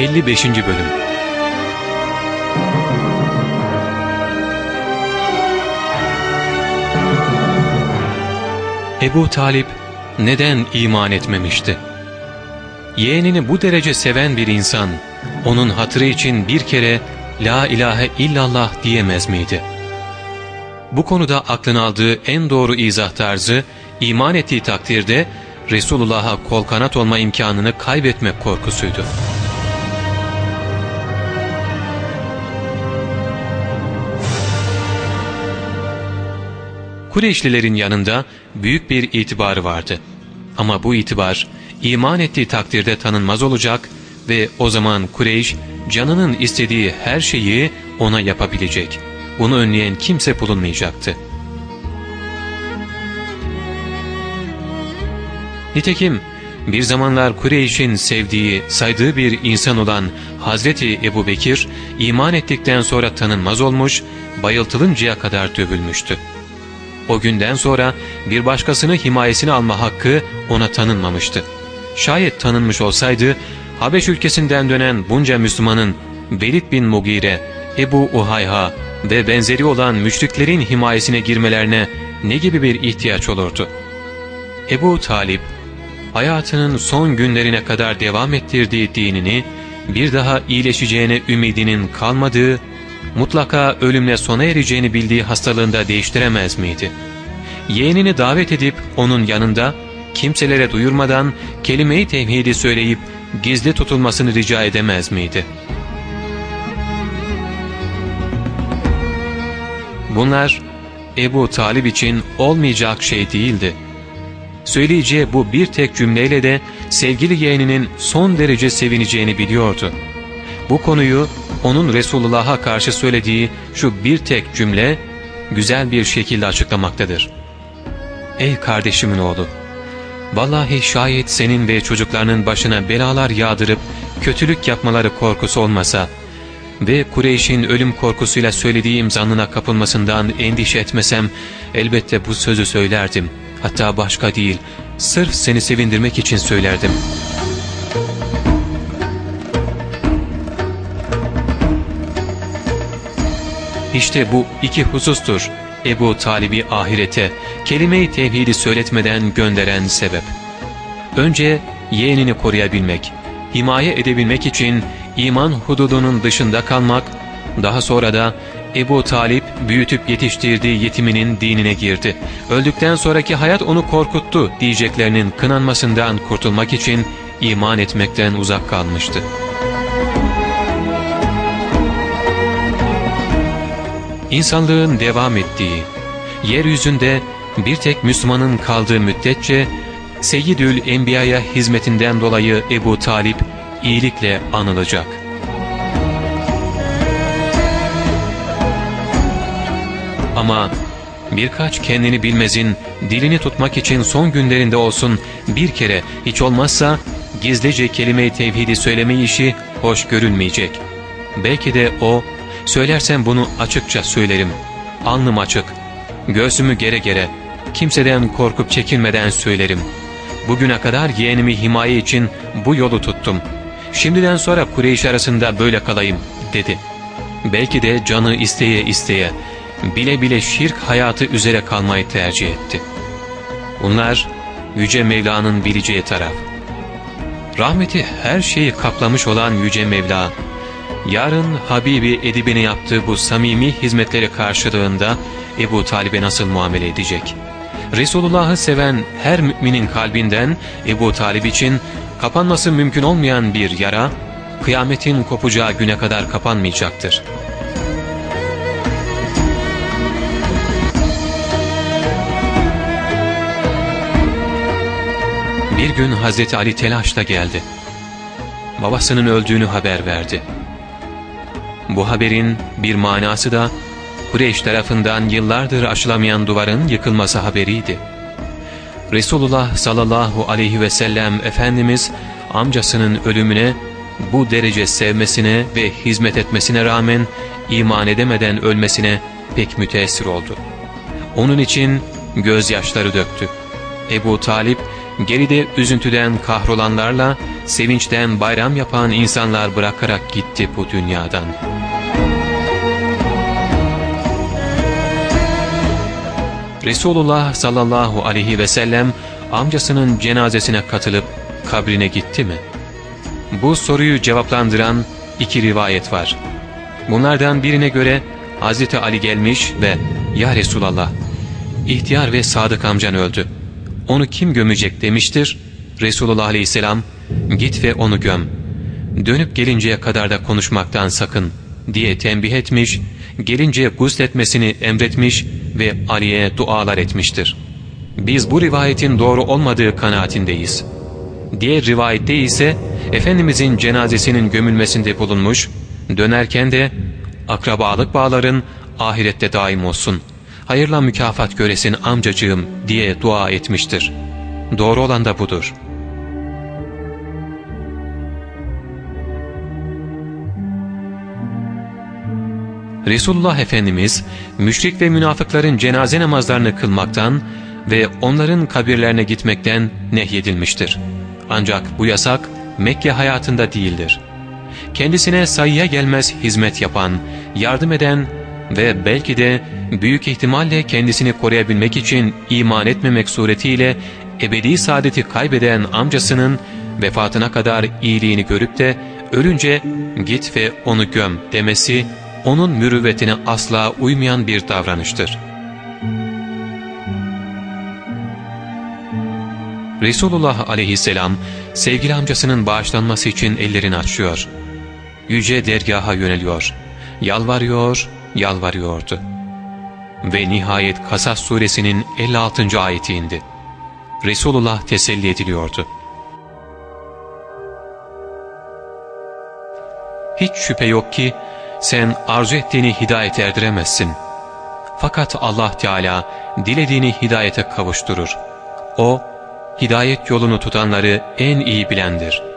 55. Bölüm Ebu Talip neden iman etmemişti? Yeğenini bu derece seven bir insan, onun hatırı için bir kere La ilahe illallah diyemez miydi? Bu konuda aklın aldığı en doğru izah tarzı, iman ettiği takdirde Resulullah'a kol kanat olma imkanını kaybetmek korkusuydu. Kureyşlilerin yanında büyük bir itibarı vardı. Ama bu itibar iman ettiği takdirde tanınmaz olacak ve o zaman Kureyş canının istediği her şeyi ona yapabilecek. Bunu önleyen kimse bulunmayacaktı. Nitekim bir zamanlar Kureyş'in sevdiği, saydığı bir insan olan Hazreti Ebu Bekir, iman ettikten sonra tanınmaz olmuş, bayıltılıncaya kadar dövülmüştü. O günden sonra bir başkasını himayesine alma hakkı ona tanınmamıştı. Şayet tanınmış olsaydı, Habeş ülkesinden dönen bunca Müslümanın Velid bin Mugire, Ebu Uhayha ve benzeri olan müşriklerin himayesine girmelerine ne gibi bir ihtiyaç olurdu? Ebu Talip, hayatının son günlerine kadar devam ettirdiği dinini, bir daha iyileşeceğine ümidinin kalmadığı, mutlaka ölümle sona ereceğini bildiği hastalığında değiştiremez miydi? Yeğenini davet edip onun yanında, kimselere duyurmadan kelime-i tevhidi söyleyip gizli tutulmasını rica edemez miydi? Bunlar Ebu Talib için olmayacak şey değildi. Söyleyeceği bu bir tek cümleyle de sevgili yeğeninin son derece sevineceğini biliyordu. Bu konuyu onun Resulullah'a karşı söylediği şu bir tek cümle güzel bir şekilde açıklamaktadır. Ey kardeşimin oğlu! Vallahi şayet senin ve çocuklarının başına belalar yağdırıp kötülük yapmaları korkusu olmasa ve Kureyş'in ölüm korkusuyla söylediğim zannına kapılmasından endişe etmesem elbette bu sözü söylerdim. Hatta başka değil, sırf seni sevindirmek için söylerdim. İşte bu iki husustur Ebu Talib'i ahirete, kelime-i tevhidi söyletmeden gönderen sebep. Önce yeğenini koruyabilmek, himaye edebilmek için iman hududunun dışında kalmak, daha sonra da Ebu Talip büyütüp yetiştirdiği yetiminin dinine girdi. Öldükten sonraki hayat onu korkuttu diyeceklerinin kınanmasından kurtulmak için iman etmekten uzak kalmıştı. İnsanlığın devam ettiği, yeryüzünde bir tek Müslümanın kaldığı müddetçe Seyyidül Enbiya'ya hizmetinden dolayı Ebu Talip iyilikle anılacak. Ama birkaç kendini bilmezin dilini tutmak için son günlerinde olsun bir kere hiç olmazsa gizlice kelime-i tevhidi söyleme işi hoş görülmeyecek. Belki de o, söylersem bunu açıkça söylerim, alnım açık, göğsümü gere gere, kimseden korkup çekinmeden söylerim. Bugüne kadar yeğenimi himaye için bu yolu tuttum. Şimdiden sonra Kureyş arasında böyle kalayım, dedi. Belki de canı isteye isteye, bile bile şirk hayatı üzere kalmayı tercih etti. Bunlar Yüce Mevla'nın bileceği taraf. Rahmeti her şeyi kaplamış olan Yüce Mevla, yarın Habibi Edibine yaptığı bu samimi hizmetleri karşılığında Ebu Talib'e nasıl muamele edecek? Resulullah'ı seven her müminin kalbinden Ebu Talib için kapanması mümkün olmayan bir yara, kıyametin kopacağı güne kadar kapanmayacaktır.'' Bir gün Hazreti Ali telaşla geldi. Babasının öldüğünü haber verdi. Bu haberin bir manası da Kureyş tarafından yıllardır aşılamayan duvarın yıkılması haberiydi. Resulullah sallallahu aleyhi ve sellem Efendimiz amcasının ölümüne bu derece sevmesine ve hizmet etmesine rağmen iman edemeden ölmesine pek müteessir oldu. Onun için gözyaşları döktü. Ebu Talip geride üzüntüden kahrolanlarla, sevinçten bayram yapan insanlar bırakarak gitti bu dünyadan. Resulullah sallallahu aleyhi ve sellem amcasının cenazesine katılıp kabrine gitti mi? Bu soruyu cevaplandıran iki rivayet var. Bunlardan birine göre Hz. Ali gelmiş ve ''Ya Resulallah, ihtiyar ve sadık amcan öldü. Onu kim gömecek?'' demiştir. Resulullah aleyhisselam ''Git ve onu göm. Dönüp gelinceye kadar da konuşmaktan sakın.'' diye tembih etmiş, gelince gusletmesini emretmiş ve Ali'ye dualar etmiştir. Biz bu rivayetin doğru olmadığı kanaatindeyiz. Diğer rivayette ise Efendimizin cenazesinin gömülmesinde bulunmuş, dönerken de akrabalık bağların ahirette daim olsun, hayırla mükafat göresin amcacığım diye dua etmiştir. Doğru olan da budur. Resulullah Efendimiz, müşrik ve münafıkların cenaze namazlarını kılmaktan ve onların kabirlerine gitmekten nehyedilmiştir. Ancak bu yasak Mekke hayatında değildir kendisine sayıya gelmez hizmet yapan, yardım eden ve belki de büyük ihtimalle kendisini koruyabilmek için iman etmemek suretiyle ebedi saadeti kaybeden amcasının vefatına kadar iyiliğini görüp de ölünce git ve onu göm demesi onun mürüvvetine asla uymayan bir davranıştır. Resulullah aleyhisselam sevgili amcasının bağışlanması için ellerini açıyor yüce dergaha yöneliyor. Yalvarıyor, yalvarıyordu. Ve nihayet Kasas suresinin 56. ayeti indi. Resulullah teselli ediliyordu. Hiç şüphe yok ki sen arzu ettiğini hidayet erdiremezsin. Fakat Allah Teala dilediğini hidayete kavuşturur. O, hidayet yolunu tutanları en iyi bilendir.''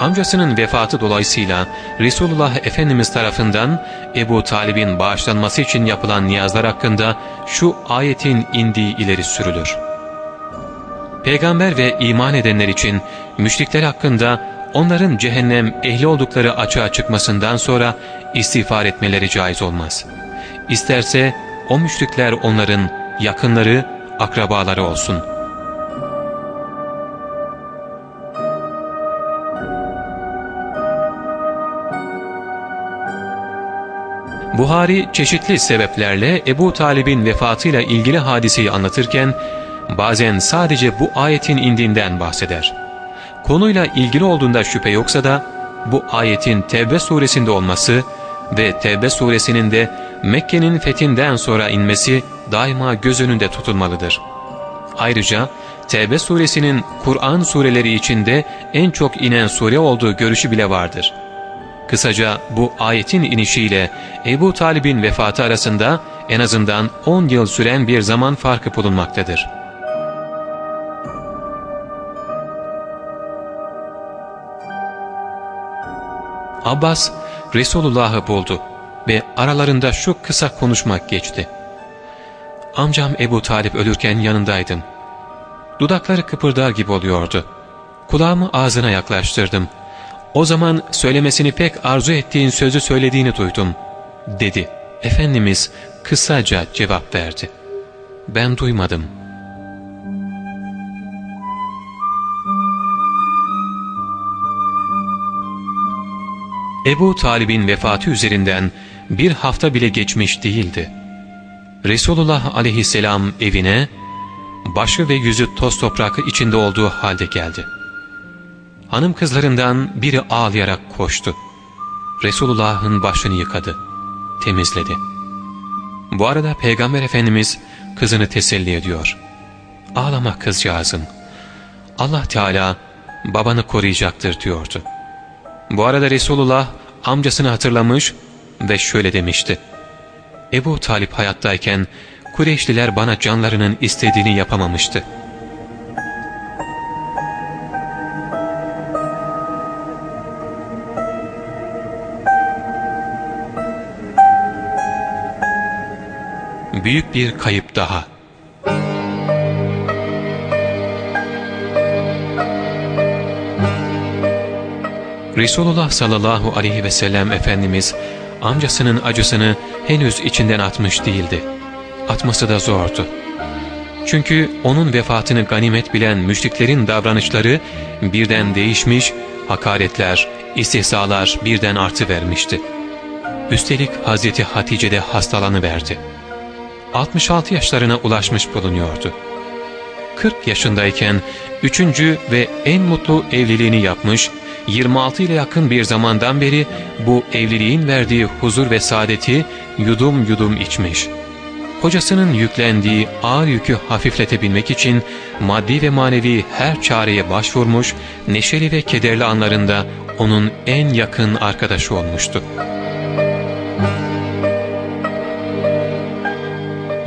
Amcasının vefatı dolayısıyla Resulullah Efendimiz tarafından Ebu Talib'in bağışlanması için yapılan niyazlar hakkında şu ayetin indiği ileri sürülür. Peygamber ve iman edenler için müşrikler hakkında onların cehennem ehli oldukları açığa çıkmasından sonra istiğfar etmeleri caiz olmaz. İsterse o müşrikler onların yakınları, akrabaları olsun.'' Buhari çeşitli sebeplerle Ebu Talib'in vefatıyla ilgili hadiseyi anlatırken bazen sadece bu ayetin indiğinden bahseder. Konuyla ilgili olduğunda şüphe yoksa da bu ayetin Tevbe suresinde olması ve Tevbe suresinin de Mekke'nin fethinden sonra inmesi daima göz önünde tutulmalıdır. Ayrıca Tevbe suresinin Kur'an sureleri içinde en çok inen sure olduğu görüşü bile vardır. Kısaca bu ayetin inişiyle Ebu Talib'in vefatı arasında en azından 10 yıl süren bir zaman farkı bulunmaktadır. Abbas Resulullah'ı buldu ve aralarında şu kısa konuşmak geçti. Amcam Ebu Talip ölürken yanındaydım. Dudakları kıpırdar gibi oluyordu. Kulağımı ağzına yaklaştırdım. O zaman söylemesini pek arzu ettiğin sözü söylediğini duydum, dedi. Efendimiz kısaca cevap verdi. Ben duymadım. Ebu Talib'in vefatı üzerinden bir hafta bile geçmiş değildi. Resulullah aleyhisselam evine, başı ve yüzü toz toprak içinde olduğu halde geldi. Hanım kızlarından biri ağlayarak koştu. Resulullah'ın başını yıkadı, temizledi. Bu arada Peygamber Efendimiz kızını teselli ediyor. Ağlama kızcağızım. Allah Teala babanı koruyacaktır diyordu. Bu arada Resulullah amcasını hatırlamış ve şöyle demişti. Ebu Talip hayattayken Kureyşliler bana canlarının istediğini yapamamıştı. Büyük bir kayıp daha. Resulullah sallallahu aleyhi ve sellem Efendimiz amcasının acısını henüz içinden atmış değildi. Atması da zordu. Çünkü onun vefatını ganimet bilen müşriklerin davranışları birden değişmiş, hakaretler, istihzalar birden artı vermişti. Üstelik Hazreti Hatice de hastalanıverdi. 66 yaşlarına ulaşmış bulunuyordu. 40 yaşındayken üçüncü ve en mutlu evliliğini yapmış, 26 ile yakın bir zamandan beri bu evliliğin verdiği huzur ve saadeti yudum yudum içmiş. Kocasının yüklendiği ağır yükü hafifletebilmek için maddi ve manevi her çareye başvurmuş, neşeli ve kederli anlarında onun en yakın arkadaşı olmuştu.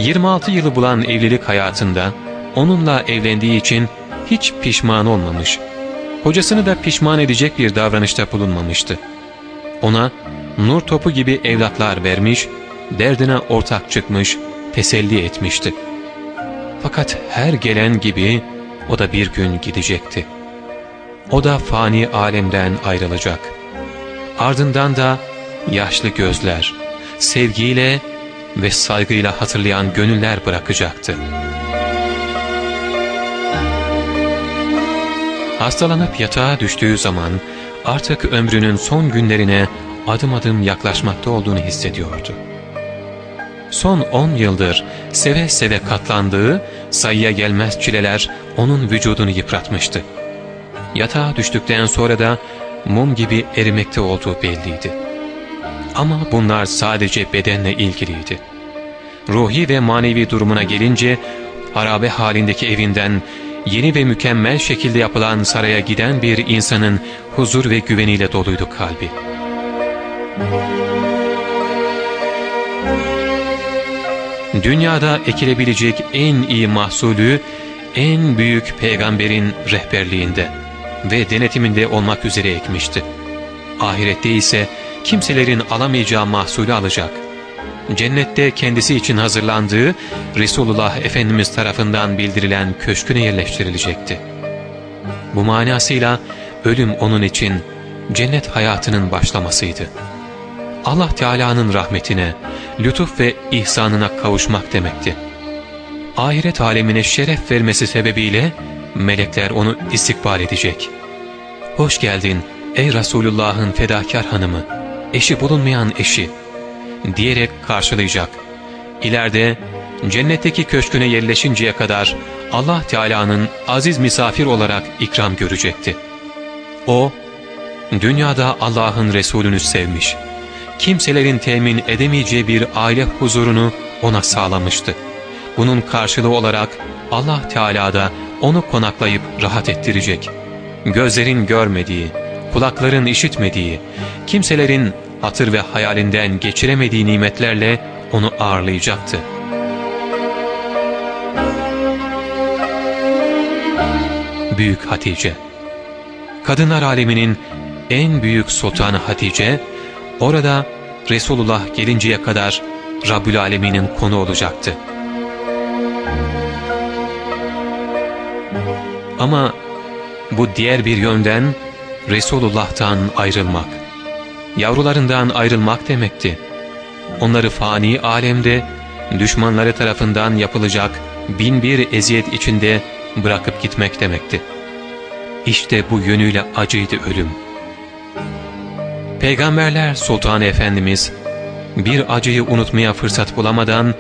26 yılı bulan evlilik hayatında onunla evlendiği için hiç pişman olmamış. Kocasını da pişman edecek bir davranışta bulunmamıştı. Ona nur topu gibi evlatlar vermiş, derdine ortak çıkmış, teselli etmişti. Fakat her gelen gibi o da bir gün gidecekti. O da fani alemden ayrılacak. Ardından da yaşlı gözler, sevgiyle ve saygıyla hatırlayan gönüller bırakacaktı. Hastalanıp yatağa düştüğü zaman artık ömrünün son günlerine adım adım yaklaşmakta olduğunu hissediyordu. Son on yıldır seve seve katlandığı sayıya gelmez çileler onun vücudunu yıpratmıştı. Yatağa düştükten sonra da mum gibi erimekte olduğu belliydi. Ama bunlar sadece bedenle ilgiliydi. Ruhi ve manevi durumuna gelince harabe halindeki evinden yeni ve mükemmel şekilde yapılan saraya giden bir insanın huzur ve güveniyle doluydu kalbi. Dünyada ekilebilecek en iyi mahsulü en büyük peygamberin rehberliğinde ve denetiminde olmak üzere ekmişti. Ahirette ise kimselerin alamayacağı mahsulü alacak. Cennette kendisi için hazırlandığı Resulullah Efendimiz tarafından bildirilen köşküne yerleştirilecekti. Bu manasıyla ölüm onun için cennet hayatının başlamasıydı. Allah Teala'nın rahmetine, lütuf ve ihsanına kavuşmak demekti. Ahiret alemine şeref vermesi sebebiyle melekler onu istikbal edecek. Hoş geldin ey Resulullah'ın fedakar hanımı, eşi bulunmayan eşi diyerek karşılayacak. İleride cennetteki köşküne yerleşinceye kadar Allah Teala'nın aziz misafir olarak ikram görecekti. O, dünyada Allah'ın Resulünü sevmiş, kimselerin temin edemeyeceği bir aile huzurunu ona sağlamıştı. Bunun karşılığı olarak Allah Teala da onu konaklayıp rahat ettirecek. Gözlerin görmediği, kulakların işitmediği, kimselerin hatır ve hayalinden geçiremediği nimetlerle onu ağırlayacaktı. Büyük Hatice Kadınlar aleminin en büyük sultanı Hatice, orada Resulullah gelinceye kadar Rabbül Alemin'in konu olacaktı. Ama bu diğer bir yönden Resulullah'tan ayrılmak, yavrularından ayrılmak demekti. Onları fani alemde düşmanları tarafından yapılacak bin bir eziyet içinde bırakıp gitmek demekti. İşte bu yönüyle acıydı ölüm. Peygamberler Sultan Efendimiz bir acıyı unutmaya fırsat bulamadan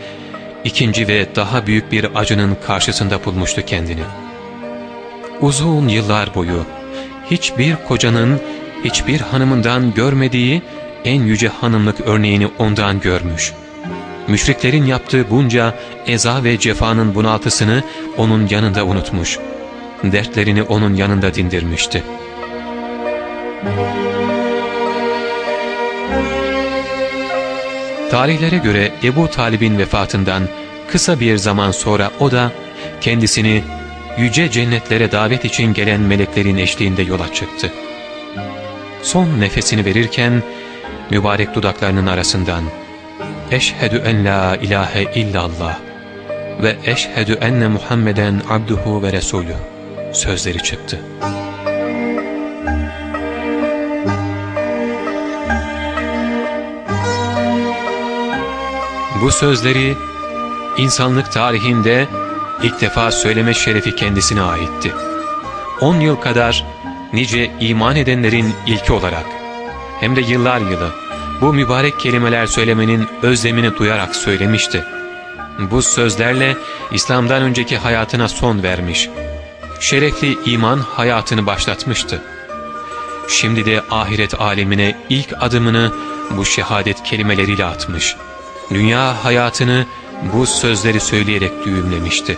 ikinci ve daha büyük bir acının karşısında bulmuştu kendini. Uzun yıllar boyu hiçbir kocanın hiçbir hanımından görmediği en yüce hanımlık örneğini ondan görmüş. Müşriklerin yaptığı bunca eza ve cefanın bunaltısını onun yanında unutmuş. Dertlerini onun yanında dindirmişti. Tarihlere göre Ebu Talib'in vefatından kısa bir zaman sonra o da kendisini yüce cennetlere davet için gelen meleklerin eşliğinde yola çıktı. Son nefesini verirken mübarek dudaklarının arasından Eşhedü en la ilahe illallah ve eşhedü enne Muhammeden abduhu ve resulü sözleri çıktı. Bu sözleri insanlık tarihinde ilk defa söyleme şerefi kendisine aitti. On yıl kadar nice iman edenlerin ilki olarak hem de yıllar yılı bu mübarek kelimeler söylemenin özlemini duyarak söylemişti. Bu sözlerle İslam'dan önceki hayatına son vermiş, şerefli iman hayatını başlatmıştı. Şimdi de ahiret alemine ilk adımını bu şehadet kelimeleriyle atmış. Dünya hayatını bu sözleri söyleyerek düğümlemişti.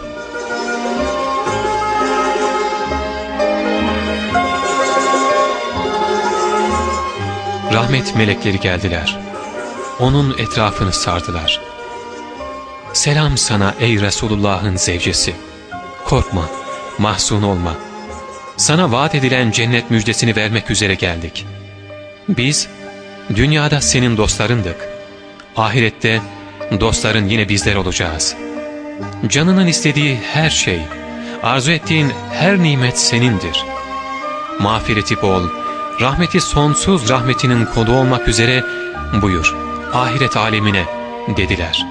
Rahmet melekleri geldiler. Onun etrafını sardılar. Selam sana ey Resulullah'ın zevcesi. Korkma, mahzun olma. Sana vaat edilen cennet müjdesini vermek üzere geldik. Biz dünyada senin dostlarındık. Ahirette dostların yine bizler olacağız. Canının istediği her şey, arzu ettiğin her nimet senindir. Mağfireti bol, rahmeti sonsuz rahmetinin kolu olmak üzere buyur ahiret alemine dediler.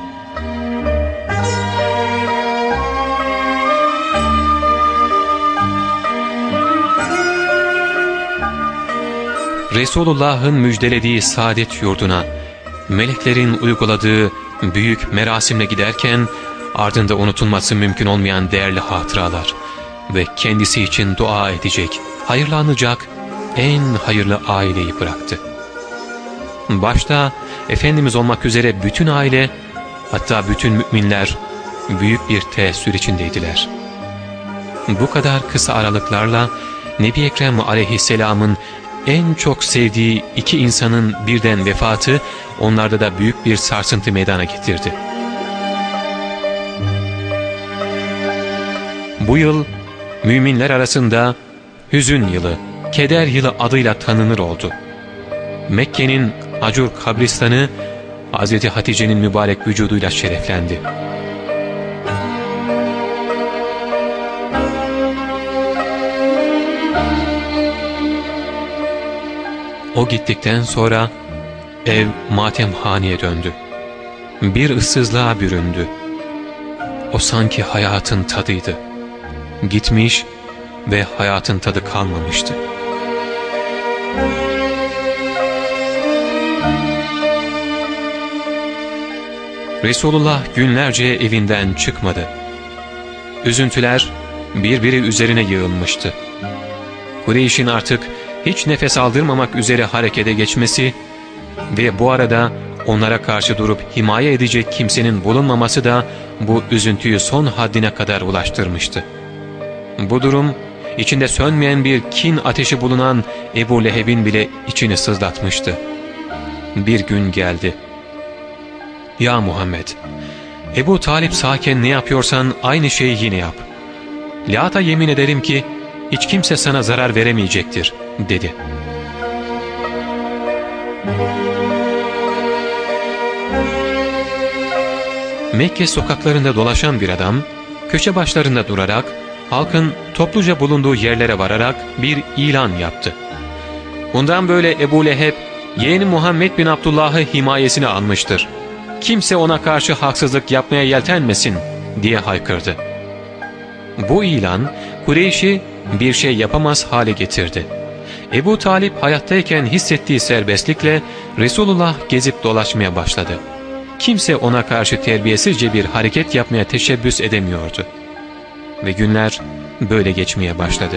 Resulullah'ın müjdelediği saadet yurduna, meleklerin uyguladığı büyük merasimle giderken ardında unutulması mümkün olmayan değerli hatıralar ve kendisi için dua edecek, hayırlanacak en hayırlı aileyi bıraktı. Başta Efendimiz olmak üzere bütün aile, hatta bütün müminler büyük bir teessür içindeydiler. Bu kadar kısa aralıklarla Nebi Ekrem aleyhisselamın en çok sevdiği iki insanın birden vefatı onlarda da büyük bir sarsıntı meydana getirdi. Bu yıl müminler arasında hüzün yılı, keder yılı adıyla tanınır oldu. Mekke'nin Acur kabristanı Hz. Hatice'nin mübarek vücuduyla şereflendi. O gittikten sonra ev matemhaneye döndü. Bir ıssızlığa büründü. O sanki hayatın tadıydı. Gitmiş ve hayatın tadı kalmamıştı. Resulullah günlerce evinden çıkmadı. Üzüntüler birbiri üzerine yığılmıştı. Kureyş'in artık hiç nefes aldırmamak üzere harekete geçmesi ve bu arada onlara karşı durup himaye edecek kimsenin bulunmaması da bu üzüntüyü son haddine kadar ulaştırmıştı. Bu durum içinde sönmeyen bir kin ateşi bulunan Ebu Leheb'in bile içini sızlatmıştı. Bir gün geldi. ''Ya Muhammed, Ebu Talip sağken ne yapıyorsan aynı şeyi yine yap. Lata yemin ederim ki hiç kimse sana zarar veremeyecektir.'' dedi. Mekke sokaklarında dolaşan bir adam, köşe başlarında durarak, halkın topluca bulunduğu yerlere vararak bir ilan yaptı. Bundan böyle Ebu Leheb, yeğeni Muhammed bin Abdullah'ı himayesine almıştır. Kimse ona karşı haksızlık yapmaya yeltenmesin diye haykırdı. Bu ilan Kureyş'i bir şey yapamaz hale getirdi. Ebu Talip hayattayken hissettiği serbestlikle Resulullah gezip dolaşmaya başladı. Kimse ona karşı terbiyesizce bir hareket yapmaya teşebbüs edemiyordu. Ve günler böyle geçmeye başladı.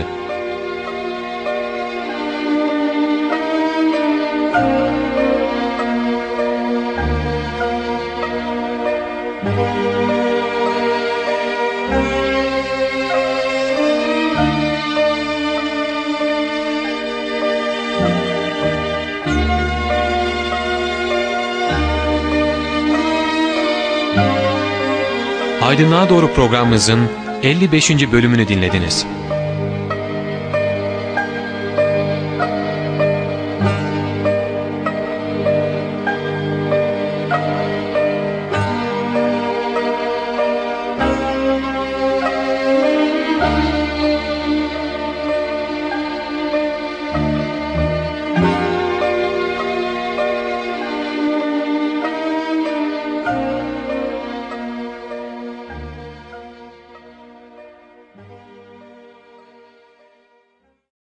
Aydınlığa Doğru programımızın 55. bölümünü dinlediniz.